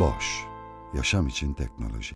Boş, yaşam için teknoloji.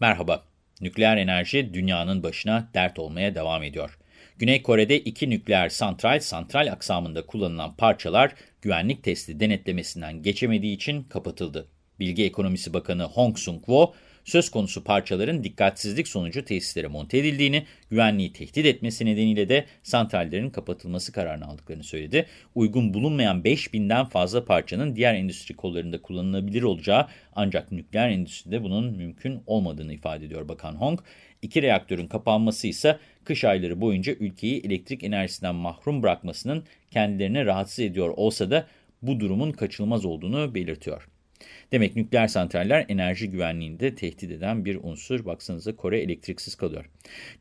Merhaba, nükleer enerji dünyanın başına dert olmaya devam ediyor. Güney Kore'de iki nükleer santral, santral aksamında kullanılan parçalar güvenlik testi denetlemesinden geçemediği için kapatıldı. Bilgi Ekonomisi Bakanı Hong Sung-wo, söz konusu parçaların dikkatsizlik sonucu tesislere monte edildiğini, güvenliği tehdit etmesi nedeniyle de santrallerin kapatılması kararını aldıklarını söyledi. Uygun bulunmayan 5000'den fazla parçanın diğer endüstri kollarında kullanılabilir olacağı ancak nükleer endüstride bunun mümkün olmadığını ifade ediyor Bakan Hong. İki reaktörün kapanması ise kış ayları boyunca ülkeyi elektrik enerjisinden mahrum bırakmasının kendilerini rahatsız ediyor olsa da bu durumun kaçınılmaz olduğunu belirtiyor. Demek nükleer santraller enerji güvenliğini de tehdit eden bir unsur. Baksanıza Kore elektriksiz kalıyor.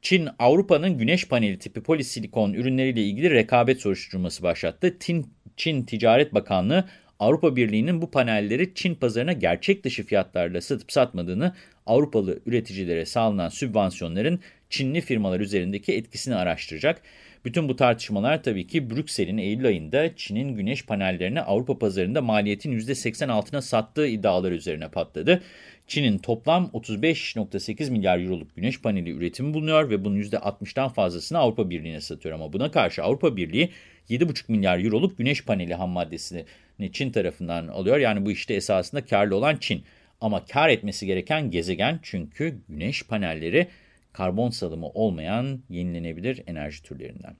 Çin, Avrupa'nın güneş paneli tipi polisilikon ürünleriyle ilgili rekabet soruşturması başlattı. Çin, Çin Ticaret Bakanlığı Avrupa Birliği'nin bu panelleri Çin pazarına gerçek dışı fiyatlarla satıp satmadığını, Avrupalı üreticilere sağlanan sübvansiyonların Çinli firmalar üzerindeki etkisini araştıracak. Bütün bu tartışmalar tabii ki Brüksel'in Eylül ayında Çin'in güneş panellerini Avrupa pazarında maliyetin %80 altına sattığı iddiaları üzerine patladı. Çin'in toplam 35.8 milyar euroluk güneş paneli üretimi bulunuyor ve bunun %60'dan fazlasını Avrupa Birliği'ne satıyor. Ama buna karşı Avrupa Birliği 7,5 milyar euroluk güneş paneli ham maddesini Çin tarafından alıyor. Yani bu işte esasında karlı olan Çin. Ama kar etmesi gereken gezegen çünkü güneş panelleri karbon salımı olmayan yenilenebilir enerji türlerinden.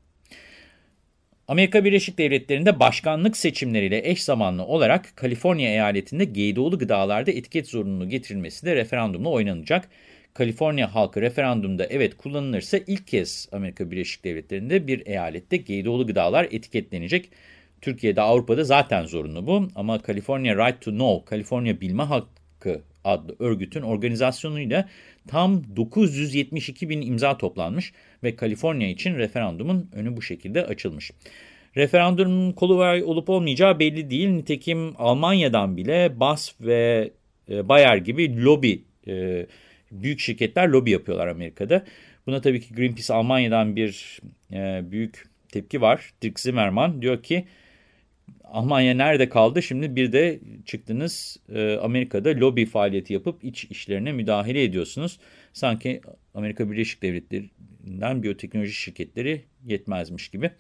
Amerika Birleşik Devletleri'nde başkanlık seçimleriyle eş zamanlı olarak Kaliforniya eyaletinde GDO'lu gıdalarda etiket zorunluluğu getirilmesi de referandumla oynanacak. Kaliforniya halkı referandumda evet kullanılırsa ilk kez Amerika Birleşik Devletleri'nde bir eyalette GDO'lu gıdalar etiketlenecek. Türkiye'de, Avrupa'da zaten zorunlu bu ama California Right to Know, Kaliforniya Bilme Hakkı adlı örgütün organizasyonuyla tam 972 bin imza toplanmış ve Kaliforniya için referandumun önü bu şekilde açılmış. Referandumun kolu olup olmayacağı belli değil. Nitekim Almanya'dan bile BASF ve e, Bayer gibi lobi, e, büyük şirketler lobi yapıyorlar Amerika'da. Buna tabii ki Greenpeace Almanya'dan bir e, büyük tepki var. Dirk Zimmerman diyor ki Almanya nerede kaldı? Şimdi bir de çıktınız e, Amerika'da lobi faaliyeti yapıp iç işlerine müdahale ediyorsunuz. Sanki Amerika Birleşik Devletleri'nden biyoteknoloji şirketleri yetmezmiş gibi.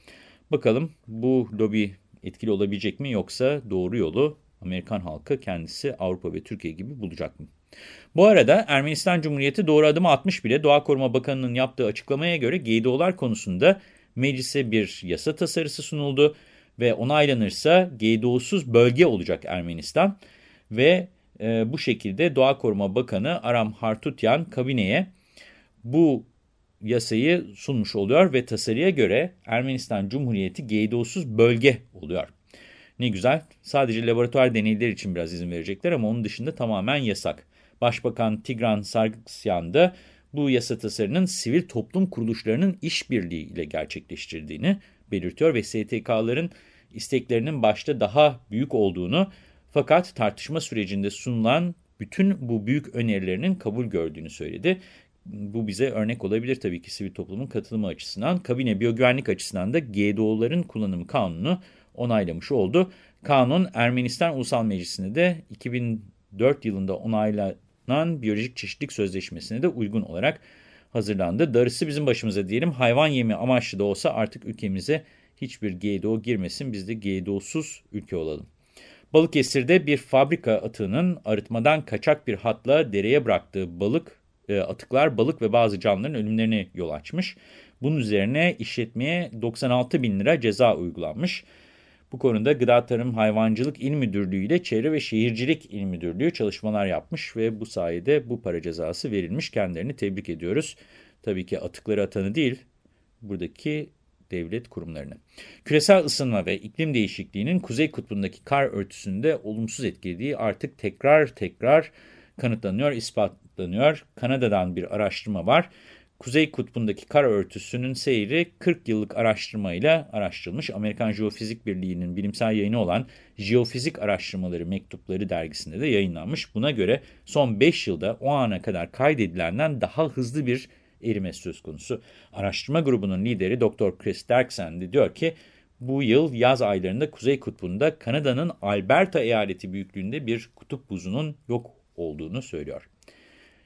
Bakalım bu lobi etkili olabilecek mi yoksa doğru yolu Amerikan halkı kendisi Avrupa ve Türkiye gibi bulacak mı? Bu arada Ermenistan Cumhuriyeti doğru adımı atmış bile Doğa Koruma Bakanı'nın yaptığı açıklamaya göre GDO'lar konusunda meclise bir yasa tasarısı sunuldu ve onaylanırsa GDO'suz bölge olacak Ermenistan ve e, bu şekilde Doğa Koruma Bakanı Aram Hartutyan kabineye bu yasayı sunmuş oluyor ve tasarıya göre Ermenistan Cumhuriyeti GDO'suz bölge oluyor. Ne güzel. Sadece laboratuvar deneyler için biraz izin verecekler ama onun dışında tamamen yasak. Başbakan Tigran Sargsyan da bu yasa tasarının sivil toplum kuruluşlarının işbirliği ile gerçekleştirdiğini belirtiyor ve STK'ların isteklerinin başta daha büyük olduğunu fakat tartışma sürecinde sunulan bütün bu büyük önerilerinin kabul gördüğünü söyledi. Bu bize örnek olabilir tabii ki sivil toplumun katılımı açısından. Kabine biyogüvenlik açısından da GDO'ların kullanımı kanunu onaylamış oldu. Kanun Ermenistan Ulusal Meclisi'nde de 2004 yılında onaylanan biyolojik çeşitlilik sözleşmesine de uygun olarak hazırlandı. Darısı bizim başımıza diyelim hayvan yemi amaçlı da olsa artık ülkemize hiçbir GDO girmesin biz de GDO'suz ülke olalım. Balıkesir'de bir fabrika atığının arıtmadan kaçak bir hatla dereye bıraktığı balık e, atıklar balık ve bazı canlıların ölümlerine yol açmış. Bunun üzerine işletmeye 96 bin lira ceza uygulanmış. Bu konuda Gıda Tarım Hayvancılık İl Müdürlüğü ile Çevre ve Şehircilik İl Müdürlüğü çalışmalar yapmış ve bu sayede bu para cezası verilmiş. Kendilerini tebrik ediyoruz. Tabii ki atıkları atanı değil, buradaki devlet kurumlarını. Küresel ısınma ve iklim değişikliğinin Kuzey Kutbu'ndaki kar örtüsünde olumsuz etkilediği artık tekrar tekrar kanıtlanıyor, ispatlanıyor. Kanada'dan bir araştırma var. Kuzey Kutbu'ndaki kar örtüsünün seyri 40 yıllık araştırmayla araştırılmış. Amerikan Jeofizik Birliği'nin bilimsel yayını olan Jeofizik Araştırmaları Mektupları dergisinde de yayınlanmış. Buna göre son 5 yılda o ana kadar kaydedilenden daha hızlı bir erime söz konusu. Araştırma grubunun lideri Dr. Chris Derksen de diyor ki bu yıl yaz aylarında Kuzey Kutbu'nda Kanada'nın Alberta eyaleti büyüklüğünde bir kutup buzunun yok olduğunu söylüyor.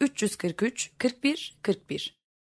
343 41 41